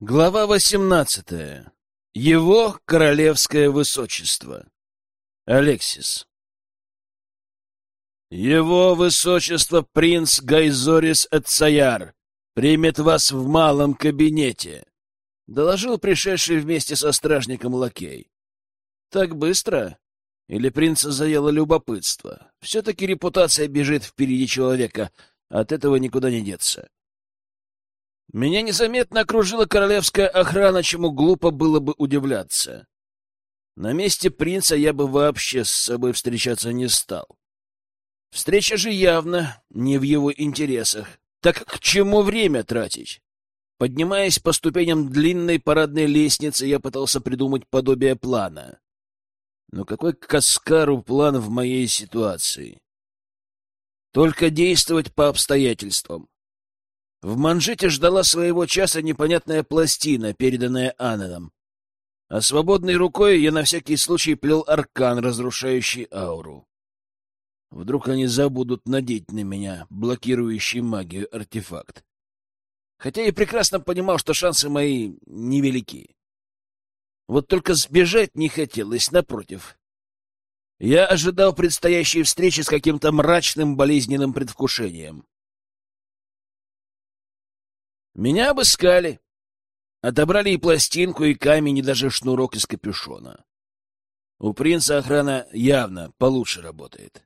Глава восемнадцатая. Его королевское высочество. Алексис. Его высочество принц Гайзорис Эцаяр примет вас в малом кабинете, доложил пришедший вместе со стражником лакей. Так быстро? Или принца заело любопытство? Все-таки репутация бежит впереди человека, от этого никуда не деться. Меня незаметно окружила королевская охрана, чему глупо было бы удивляться. На месте принца я бы вообще с собой встречаться не стал. Встреча же явно не в его интересах. Так к чему время тратить? Поднимаясь по ступеням длинной парадной лестницы, я пытался придумать подобие плана. Но какой каскару план в моей ситуации? Только действовать по обстоятельствам. В манжете ждала своего часа непонятная пластина, переданная Ананом. А свободной рукой я на всякий случай плел аркан, разрушающий ауру. Вдруг они забудут надеть на меня блокирующий магию артефакт. Хотя и прекрасно понимал, что шансы мои невелики. Вот только сбежать не хотелось, напротив. Я ожидал предстоящей встречи с каким-то мрачным болезненным предвкушением. Меня обыскали. Отобрали и пластинку, и камень, и даже шнурок из капюшона. У принца охрана явно получше работает.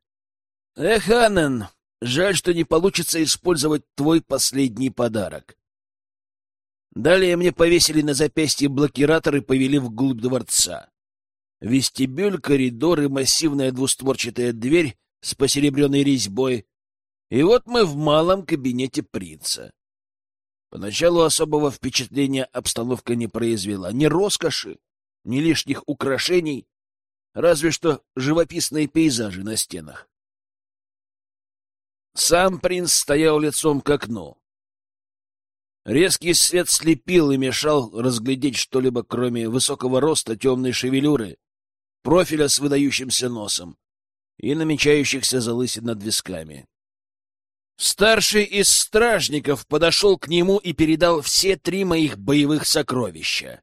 Эх, Аннен, жаль, что не получится использовать твой последний подарок. Далее мне повесили на запястье блокиратор и повели вглубь дворца. Вестибюль, коридор и массивная двустворчатая дверь с посеребренной резьбой. И вот мы в малом кабинете принца. Поначалу особого впечатления обстановка не произвела. Ни роскоши, ни лишних украшений, разве что живописные пейзажи на стенах. Сам принц стоял лицом к окну. Резкий свет слепил и мешал разглядеть что-либо, кроме высокого роста, темной шевелюры, профиля с выдающимся носом и намечающихся залысин над висками. Старший из стражников подошел к нему и передал все три моих боевых сокровища.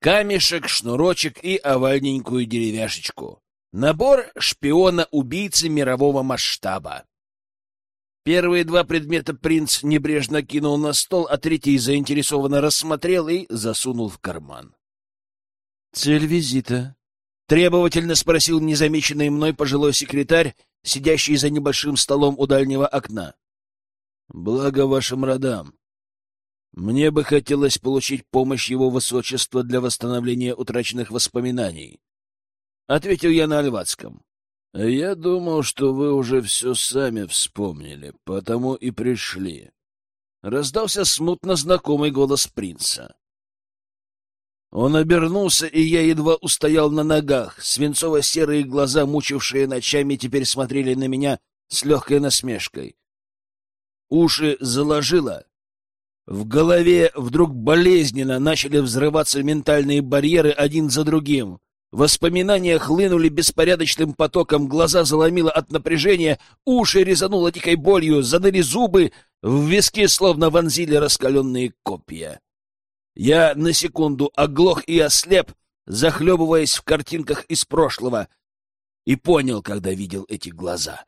Камешек, шнурочек и овальненькую деревяшечку. Набор шпиона-убийцы мирового масштаба. Первые два предмета принц небрежно кинул на стол, а третий заинтересованно рассмотрел и засунул в карман. «Цель визита?» — требовательно спросил незамеченный мной пожилой секретарь, сидящий за небольшим столом у дальнего окна. Благо вашим родам. Мне бы хотелось получить помощь его высочества для восстановления утраченных воспоминаний. Ответил я на альватском. Я думал, что вы уже все сами вспомнили, потому и пришли. Раздался смутно знакомый голос принца. Он обернулся, и я едва устоял на ногах. Свинцово-серые глаза, мучившие ночами, теперь смотрели на меня с легкой насмешкой. Уши заложило. В голове вдруг болезненно начали взрываться ментальные барьеры один за другим. Воспоминания хлынули беспорядочным потоком, глаза заломило от напряжения, уши резануло дикой болью, заныли зубы, в виски словно вонзили раскаленные копья. Я на секунду оглох и ослеп, захлебываясь в картинках из прошлого, и понял, когда видел эти глаза.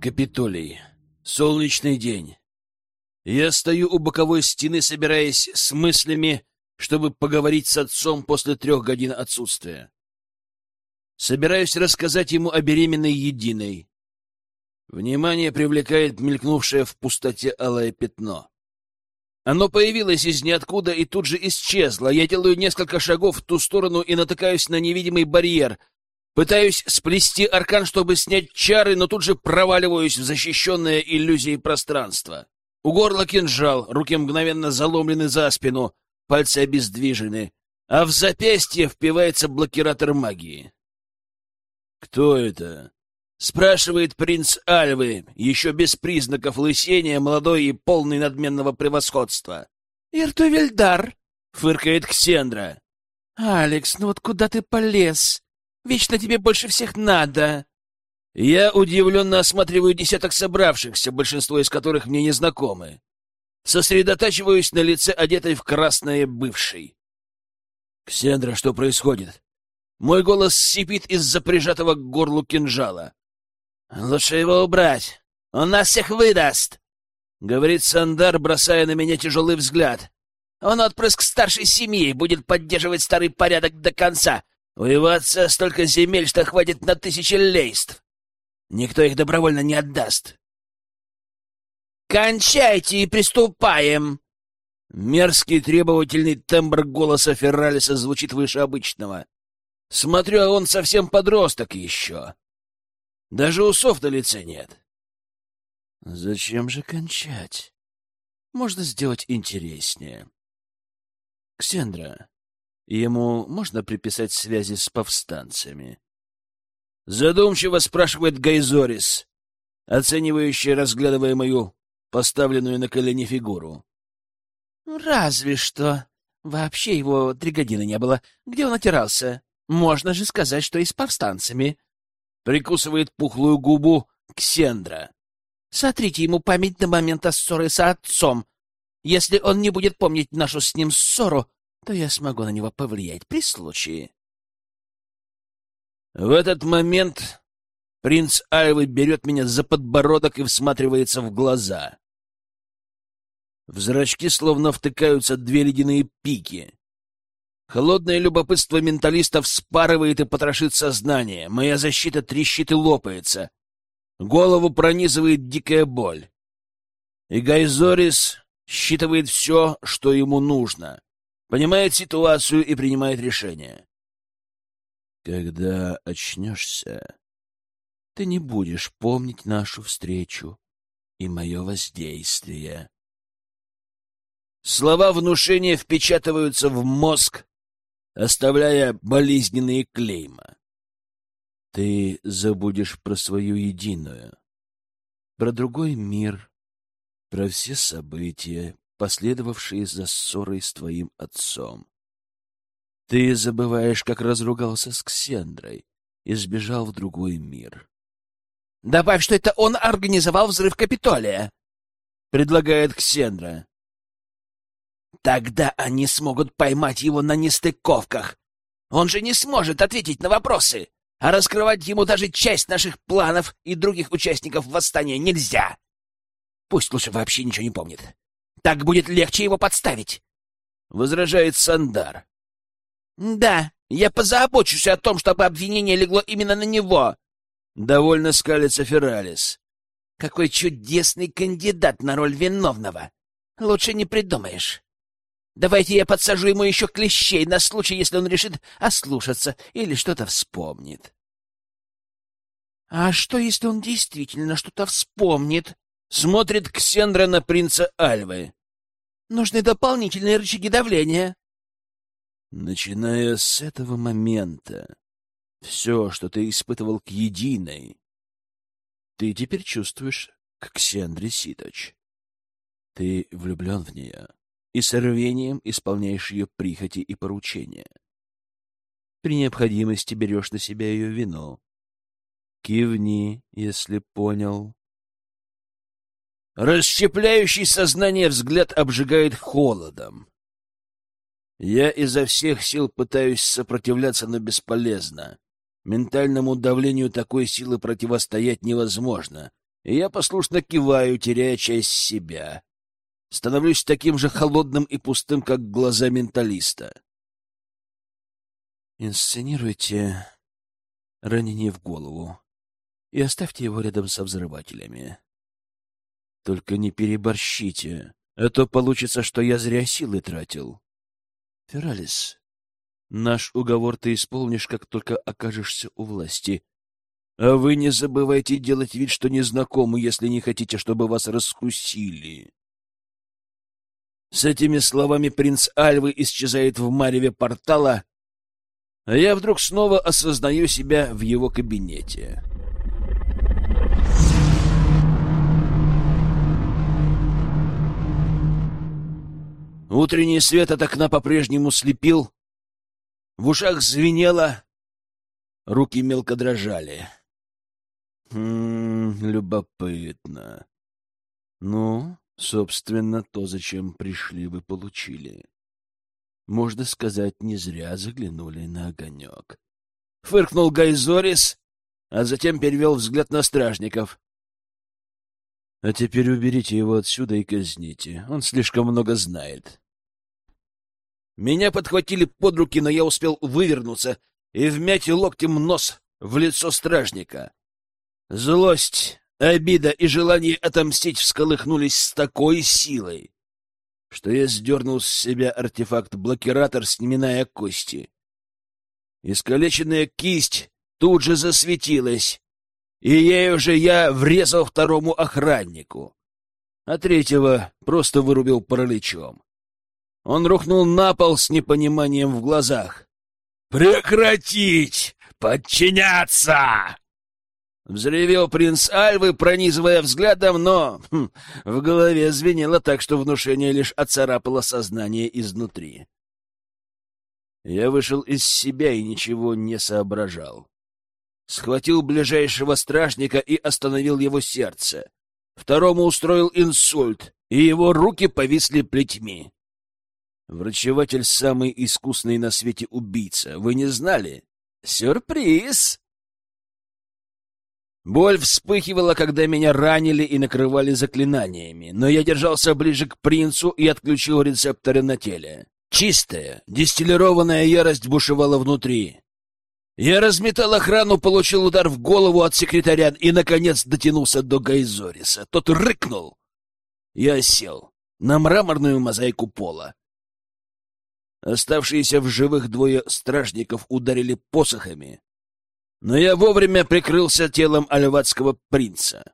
Капитолий. Солнечный день. Я стою у боковой стены, собираясь с мыслями, чтобы поговорить с отцом после трех годин отсутствия. Собираюсь рассказать ему о беременной единой. Внимание привлекает мелькнувшее в пустоте алое пятно. Оно появилось из ниоткуда и тут же исчезло. Я делаю несколько шагов в ту сторону и натыкаюсь на невидимый барьер, Пытаюсь сплести аркан, чтобы снять чары, но тут же проваливаюсь в защищенное иллюзией пространство. У горла кинжал, руки мгновенно заломлены за спину, пальцы обездвижены, а в запястье впивается блокиратор магии. «Кто это?» — спрашивает принц Альвы, еще без признаков лысения, молодой и полный надменного превосходства. «Иртувельдар!» — фыркает Ксендра. «Алекс, ну вот куда ты полез?» Вечно тебе больше всех надо. Я удивленно осматриваю десяток собравшихся, большинство из которых мне незнакомы. Сосредотачиваюсь на лице, одетой в красное бывшей. «Ксендра, что происходит?» Мой голос сипит из-за прижатого к горлу кинжала. «Лучше его убрать. Он нас всех выдаст!» — говорит Сандар, бросая на меня тяжелый взгляд. «Он отпрыск старшей семьи, будет поддерживать старый порядок до конца. У столько земель, что хватит на тысячи лейств. Никто их добровольно не отдаст. «Кончайте и приступаем!» Мерзкий требовательный тембр голоса Ферралиса звучит выше обычного. Смотрю, а он совсем подросток еще. Даже усов на лице нет. Зачем же кончать? Можно сделать интереснее. Ксендра, ему можно приписать связи с повстанцами? Задумчиво спрашивает Гайзорис, оценивающий, разглядывая мою поставленную на колени фигуру. «Разве что. Вообще его три годины не было. Где он отирался? Можно же сказать, что и с повстанцами». Прикусывает пухлую губу Ксендра. «Сотрите ему память на момент ссоры с отцом. Если он не будет помнить нашу с ним ссору, то я смогу на него повлиять при случае». В этот момент принц Альвы берет меня за подбородок и всматривается в глаза. В зрачки словно втыкаются две ледяные пики. Холодное любопытство менталиста вспарывает и потрошит сознание. Моя защита трещит и лопается. Голову пронизывает дикая боль. И Гайзорис считывает все, что ему нужно, понимает ситуацию и принимает решение. Когда очнешься, ты не будешь помнить нашу встречу и мое воздействие. Слова внушения впечатываются в мозг, оставляя болезненные клейма. Ты забудешь про свою единую, про другой мир, про все события, последовавшие за ссорой с твоим отцом. Ты забываешь, как разругался с Ксендрой и сбежал в другой мир. — Добавь, что это он организовал взрыв Капитолия, — предлагает Ксендра. — Тогда они смогут поймать его на нестыковках. Он же не сможет ответить на вопросы, а раскрывать ему даже часть наших планов и других участников восстания нельзя. Пусть лучше вообще ничего не помнит. Так будет легче его подставить. — возражает Сандар. «Да, я позабочусь о том, чтобы обвинение легло именно на него!» Довольно скалится Фералис. «Какой чудесный кандидат на роль виновного! Лучше не придумаешь. Давайте я подсажу ему еще клещей на случай, если он решит ослушаться или что-то вспомнит». «А что, если он действительно что-то вспомнит?» Смотрит Ксендра на принца Альвы. «Нужны дополнительные рычаги давления». Начиная с этого момента, все, что ты испытывал к единой, ты теперь чувствуешь к Ксендре Ситоч. Ты влюблен в нее и с рвением исполняешь ее прихоти и поручения. При необходимости берешь на себя ее вину. Кивни, если понял. Расщепляющий сознание взгляд обжигает холодом. Я изо всех сил пытаюсь сопротивляться, но бесполезно. Ментальному давлению такой силы противостоять невозможно, и я послушно киваю, теряя часть себя. Становлюсь таким же холодным и пустым, как глаза менталиста. Инсценируйте ранение в голову и оставьте его рядом со взрывателями. Только не переборщите, а то получится, что я зря силы тратил. Фералис, наш уговор ты исполнишь, как только окажешься у власти. А вы не забывайте делать вид, что незнакомы, если не хотите, чтобы вас раскусили. С этими словами принц Альвы исчезает в мареве портала, а я вдруг снова осознаю себя в его кабинете. Утренний свет от окна по-прежнему слепил. В ушах звенело. руки мелко дрожали. Хм, любопытно. Ну, собственно, то, зачем пришли, вы получили. Можно сказать, не зря заглянули на огонек. Фыркнул Гайзорис, а затем перевел взгляд на стражников. А теперь уберите его отсюда и казните. Он слишком много знает. Меня подхватили под руки, но я успел вывернуться и вмять локтем нос в лицо стражника. Злость, обида и желание отомстить всколыхнулись с такой силой, что я сдернул с себя артефакт-блокиратор, снимая кости. Искалеченная кисть тут же засветилась, и ею же я врезал второму охраннику, а третьего просто вырубил параличом. Он рухнул на пол с непониманием в глазах. «Прекратить! Подчиняться!» Взревел принц Альвы, пронизывая взглядом, но хм, в голове звенело так, что внушение лишь оцарапало сознание изнутри. Я вышел из себя и ничего не соображал. Схватил ближайшего стражника и остановил его сердце. Второму устроил инсульт, и его руки повисли плетьми. Врачеватель — самый искусный на свете убийца. Вы не знали? Сюрприз! Боль вспыхивала, когда меня ранили и накрывали заклинаниями, но я держался ближе к принцу и отключил рецепторы на теле. Чистая, дистиллированная ярость бушевала внутри. Я разметал охрану, получил удар в голову от секретаря и, наконец, дотянулся до Гайзориса. Тот рыкнул. Я сел на мраморную мозаику пола. Оставшиеся в живых двое стражников ударили посохами, но я вовремя прикрылся телом альватского принца,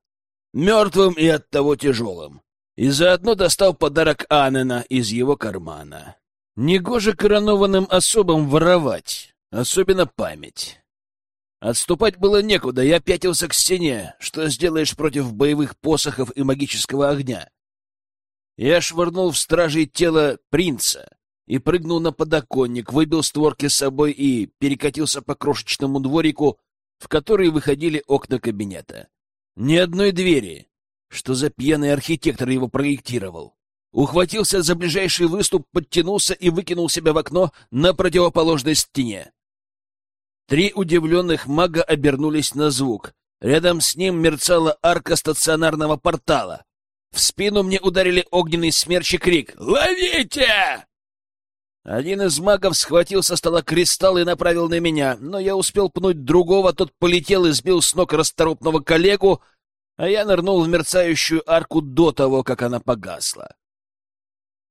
мертвым и оттого тяжелым, и заодно достал подарок Анена из его кармана. Негоже коронованным особам воровать, особенно память. Отступать было некуда, я пятился к стене. Что сделаешь против боевых посохов и магического огня? Я швырнул в стражей тело принца и прыгнул на подоконник, выбил створки с собой и перекатился по крошечному дворику, в который выходили окна кабинета. Ни одной двери. Что за пьяный архитектор его проектировал? ухватился за ближайший выступ, подтянулся и выкинул себя в окно на противоположной стене. Три удивленных мага обернулись на звук. Рядом с ним мерцала арка стационарного портала. В спину мне ударили огненный смерч и крик «Ловите!». Один из магов схватил со стола кристалл и направил на меня, но я успел пнуть другого, тот полетел и сбил с ног расторопного коллегу, а я нырнул в мерцающую арку до того, как она погасла.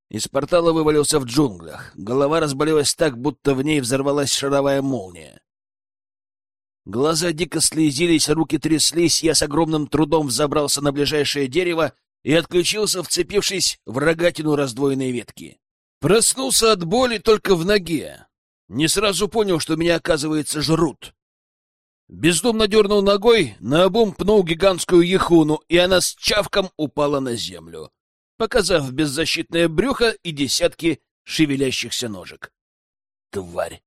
Из портала вывалился в джунглях. Голова разболелась так, будто в ней взорвалась шаровая молния. Глаза дико слезились, руки тряслись, я с огромным трудом взобрался на ближайшее дерево и отключился, вцепившись в рогатину раздвоенной ветки. Проснулся от боли только в ноге. Не сразу понял, что меня, оказывается, жрут. Бездумно дернул ногой, наобум пнул гигантскую ехуну, и она с чавком упала на землю показав беззащитное брюхо и десятки шевелящихся ножек. Тварь!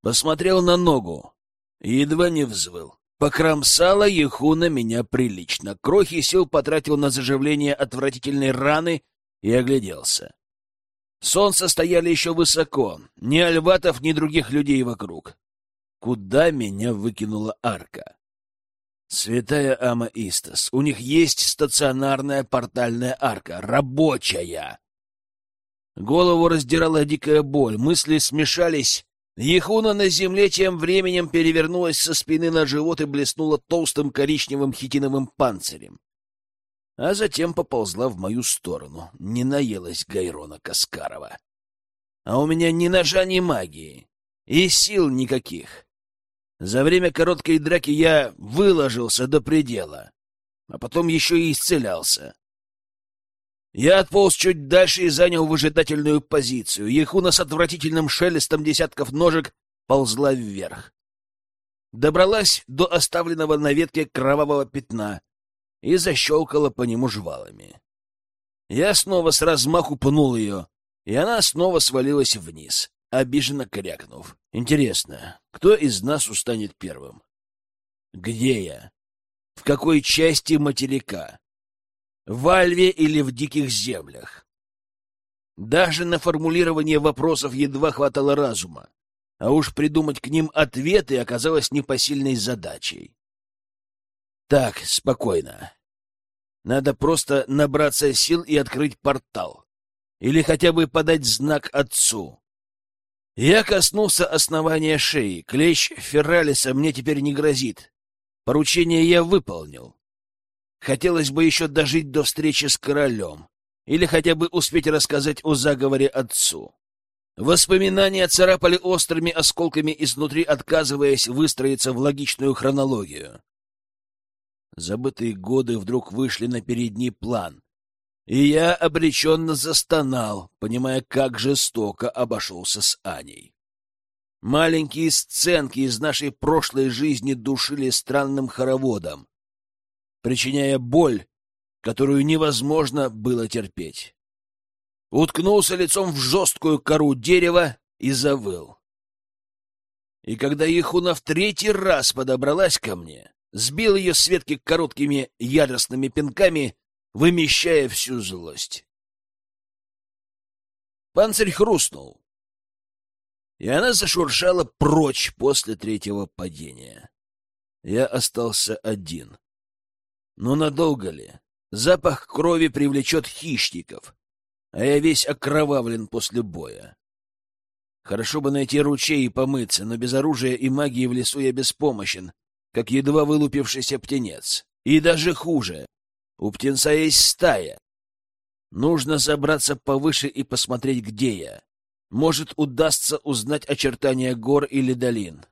Посмотрел на ногу едва не взвыл. Покромсала Ехуна меня прилично. Крохи сил потратил на заживление отвратительной раны и огляделся. Солнце стояли еще высоко, ни альватов, ни других людей вокруг. Куда меня выкинула арка? Святая Ама Истас, у них есть стационарная портальная арка, рабочая. Голову раздирала дикая боль, мысли смешались. Ехуна на земле тем временем перевернулась со спины на живот и блеснула толстым коричневым хитиновым панцирем. А затем поползла в мою сторону. Не наелась Гайрона Каскарова. А у меня ни ножа, ни магии. И сил никаких. За время короткой драки я выложился до предела, а потом еще и исцелялся. Я отполз чуть дальше и занял выжидательную позицию. Ехуна с отвратительным шелестом десятков ножек ползла вверх. Добралась до оставленного на ветке кровавого пятна и защелкала по нему жвалами. Я снова с размаху пнул ее, и она снова свалилась вниз, обиженно крякнув. Интересно, кто из нас устанет первым? Где я? В какой части материка? В Альве или в диких землях? Даже на формулирование вопросов едва хватало разума, а уж придумать к ним ответы оказалось непосильной задачей. Так, спокойно. Надо просто набраться сил и открыть портал. Или хотя бы подать знак отцу. Я коснулся основания шеи. Клещ Ферралиса мне теперь не грозит. Поручение я выполнил. Хотелось бы еще дожить до встречи с королем. Или хотя бы успеть рассказать о заговоре отцу. Воспоминания царапали острыми осколками изнутри, отказываясь выстроиться в логичную хронологию. Забытые годы вдруг вышли на передний план, и я обреченно застонал, понимая, как жестоко обошелся с Аней. Маленькие сценки из нашей прошлой жизни душили странным хороводом, причиняя боль, которую невозможно было терпеть. Уткнулся лицом в жесткую кору дерева и завыл. И когда Ехуна в третий раз подобралась ко мне, сбил ее с ветки короткими яростными пинками вымещая всю злость. Панцирь хрустнул, и она зашуршала прочь после третьего падения. Я остался один. Но надолго ли? Запах крови привлечет хищников, а я весь окровавлен после боя. Хорошо бы найти ручей и помыться, но без оружия и магии в лесу я беспомощен, как едва вылупившийся птенец. И даже хуже. У птенца есть стая. Нужно забраться повыше и посмотреть, где я. Может, удастся узнать очертания гор или долин.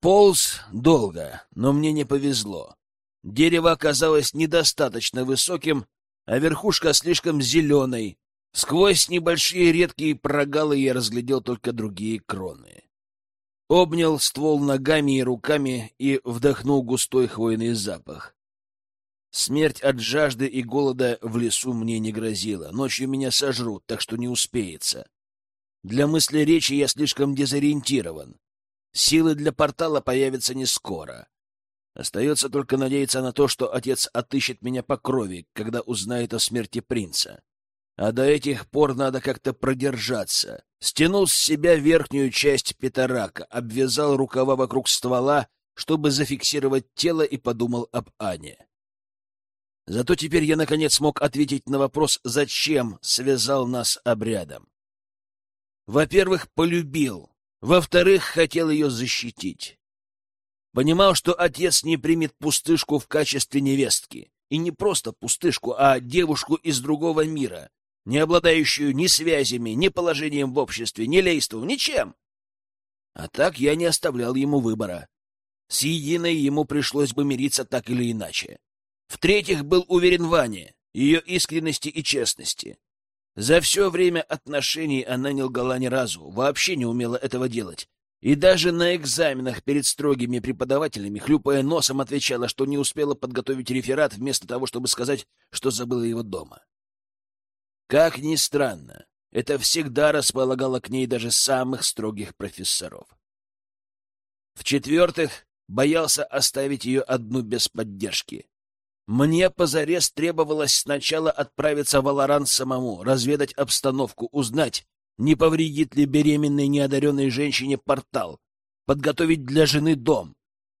Полз долго, но мне не повезло. Дерево оказалось недостаточно высоким, а верхушка слишком зеленой. Сквозь небольшие редкие прогалы я разглядел только другие кроны. Обнял ствол ногами и руками и вдохнул густой хвойный запах. Смерть от жажды и голода в лесу мне не грозила. Ночью меня сожрут, так что не успеется. Для мысли речи я слишком дезориентирован. Силы для портала появятся не скоро. Остается только надеяться на то, что отец отыщет меня по крови, когда узнает о смерти принца. А до этих пор надо как-то продержаться. Стянул с себя верхнюю часть петарака, обвязал рукава вокруг ствола, чтобы зафиксировать тело, и подумал об Ане. Зато теперь я, наконец, смог ответить на вопрос, зачем связал нас обрядом. Во-первых, полюбил. Во-вторых, хотел ее защитить. Понимал, что отец не примет пустышку в качестве невестки. И не просто пустышку, а девушку из другого мира, не обладающую ни связями, ни положением в обществе, ни лейством, ничем. А так я не оставлял ему выбора. С единой ему пришлось бы мириться так или иначе. В-третьих, был уверен в Ане, ее искренности и честности. За все время отношений она не лгала ни разу, вообще не умела этого делать. И даже на экзаменах перед строгими преподавателями, хлюпая носом, отвечала, что не успела подготовить реферат вместо того, чтобы сказать, что забыла его дома. Как ни странно, это всегда располагало к ней даже самых строгих профессоров. В-четвертых, боялся оставить ее одну без поддержки. Мне позарез требовалось сначала отправиться в Аларан самому, разведать обстановку, узнать, не повредит ли беременной неодаренной женщине портал, подготовить для жены дом.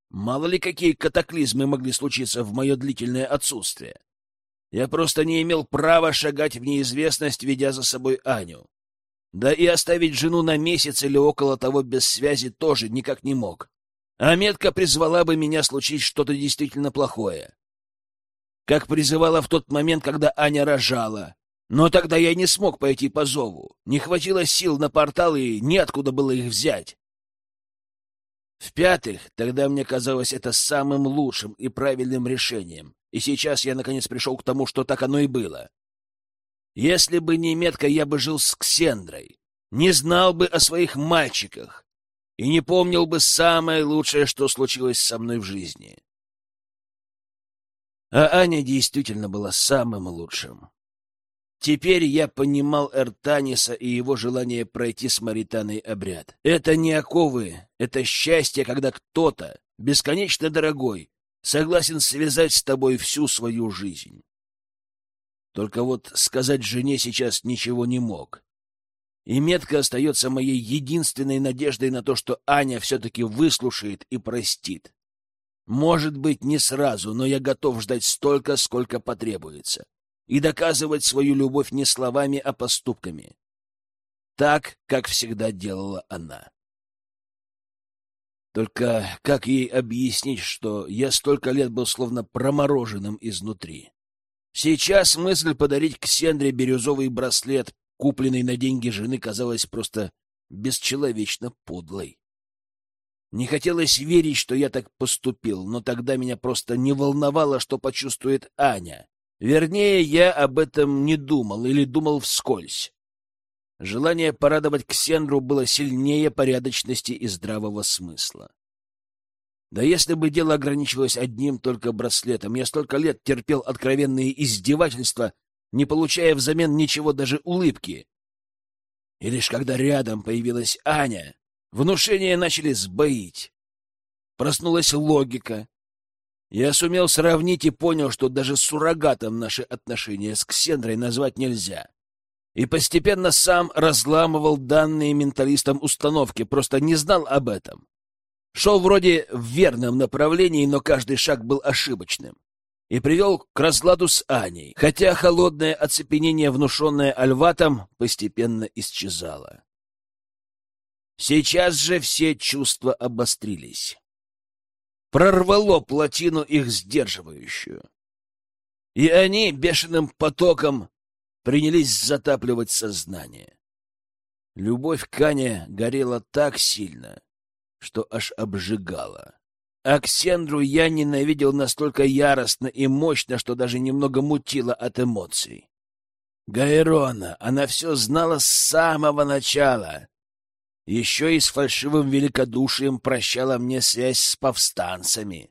Мало ли какие катаклизмы могли случиться в мое длительное отсутствие. Я просто не имел права шагать в неизвестность, ведя за собой Аню. Да и оставить жену на месяц или около того без связи тоже никак не мог. А метка призвала бы меня случить что-то действительно плохое как призывала в тот момент, когда Аня рожала. Но тогда я не смог пойти по зову. Не хватило сил на портал, и неоткуда было их взять. В-пятых, тогда мне казалось это самым лучшим и правильным решением. И сейчас я, наконец, пришел к тому, что так оно и было. Если бы не метка, я бы жил с Ксендрой, не знал бы о своих мальчиках и не помнил бы самое лучшее, что случилось со мной в жизни. А Аня действительно была самым лучшим. Теперь я понимал Эртаниса и его желание пройти с Маританой обряд. Это не оковы, это счастье, когда кто-то, бесконечно дорогой, согласен связать с тобой всю свою жизнь. Только вот сказать жене сейчас ничего не мог. И метка остается моей единственной надеждой на то, что Аня все-таки выслушает и простит. Может быть, не сразу, но я готов ждать столько, сколько потребуется и доказывать свою любовь не словами, а поступками. Так, как всегда делала она. Только как ей объяснить, что я столько лет был словно промороженным изнутри? Сейчас мысль подарить Ксендре бирюзовый браслет, купленный на деньги жены, казалась просто бесчеловечно подлой. Не хотелось верить, что я так поступил, но тогда меня просто не волновало, что почувствует Аня. Вернее, я об этом не думал или думал вскользь. Желание порадовать Ксендру было сильнее порядочности и здравого смысла. Да если бы дело ограничивалось одним только браслетом, я столько лет терпел откровенные издевательства, не получая взамен ничего, даже улыбки. И лишь когда рядом появилась Аня, внушения начали сбоить. Проснулась логика, я сумел сравнить и понял, что даже суррогатом наши отношения с Ксендрой назвать нельзя. И постепенно сам разламывал данные менталистам установки, просто не знал об этом. Шел вроде в верном направлении, но каждый шаг был ошибочным. И привел к разладу с Аней, хотя холодное оцепенение, внушенное Альватом, постепенно исчезало. Сейчас же все чувства обострились прорвало плотину их сдерживающую. И они бешеным потоком принялись затапливать сознание. Любовь к Ане горела так сильно, что аж обжигала. А Ксендру я ненавидел настолько яростно и мощно, что даже немного мутило от эмоций. Гайрона, она все знала с самого начала, еще и с фальшивым великодушием прощала мне связь с повстанцами.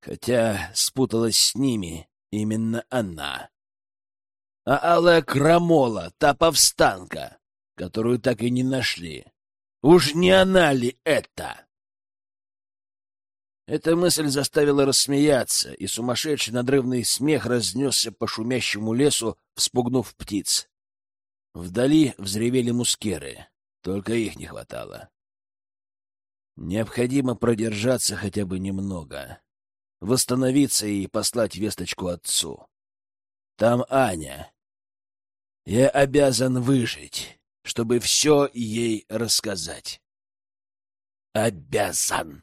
Хотя спуталась с ними именно она. А алая крамола, та повстанка, которую так и не нашли, уж не она ли это? Эта мысль заставила рассмеяться, и сумасшедший надрывный смех разнесся по шумящему лесу, вспугнув птиц. Вдали взревели мускеры. Только их не хватало. Необходимо продержаться хотя бы немного. Восстановиться и послать весточку отцу. Там Аня. Я обязан выжить, чтобы все ей рассказать. Обязан.